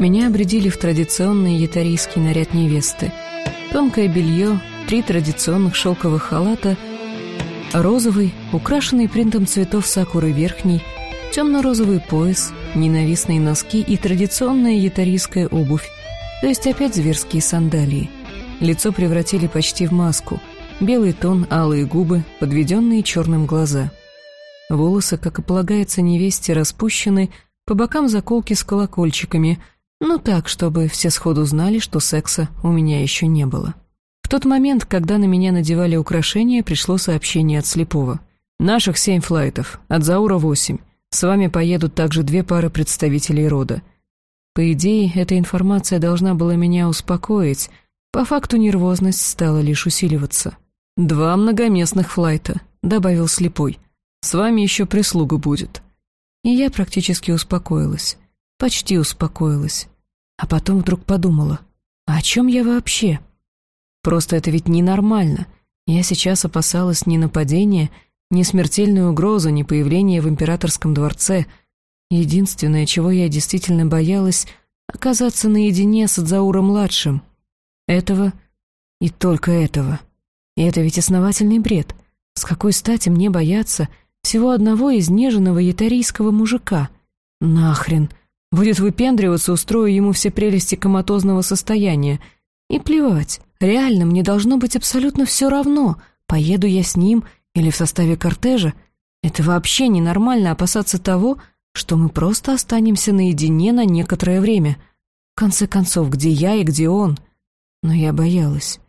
Меня обредили в традиционный ятарийский наряд невесты. Тонкое белье, три традиционных шелковых халата, розовый, украшенный принтом цветов сакуры верхний, темно-розовый пояс, ненавистные носки и традиционная ятарийская обувь, то есть опять зверские сандалии. Лицо превратили почти в маску, белый тон, алые губы, подведенные черным глаза. Волосы, как и полагается невесте, распущены, по бокам заколки с колокольчиками, ну так, чтобы все сходу знали, что секса у меня еще не было. В тот момент, когда на меня надевали украшения, пришло сообщение от слепого. «Наших семь флайтов, от Заура восемь. С вами поедут также две пары представителей рода. По идее, эта информация должна была меня успокоить. По факту нервозность стала лишь усиливаться. «Два многоместных флайта», — добавил слепой. «С вами еще прислуга будет». И я практически успокоилась. Почти успокоилась. А потом вдруг подумала, а о чем я вообще? Просто это ведь ненормально. Я сейчас опасалась не нападения, ни смертельной угрозы, ни появления в императорском дворце. Единственное, чего я действительно боялась, оказаться наедине с Адзауром-младшим. Этого и только этого. И это ведь основательный бред. С какой стати мне бояться всего одного изнеженного ятарийского мужика? Нахрен. Будет выпендриваться, устрою ему все прелести коматозного состояния. И плевать, реально мне должно быть абсолютно все равно, поеду я с ним — или в составе кортежа, это вообще ненормально опасаться того, что мы просто останемся наедине на некоторое время. В конце концов, где я и где он? Но я боялась.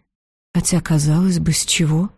Хотя, казалось бы, с чего?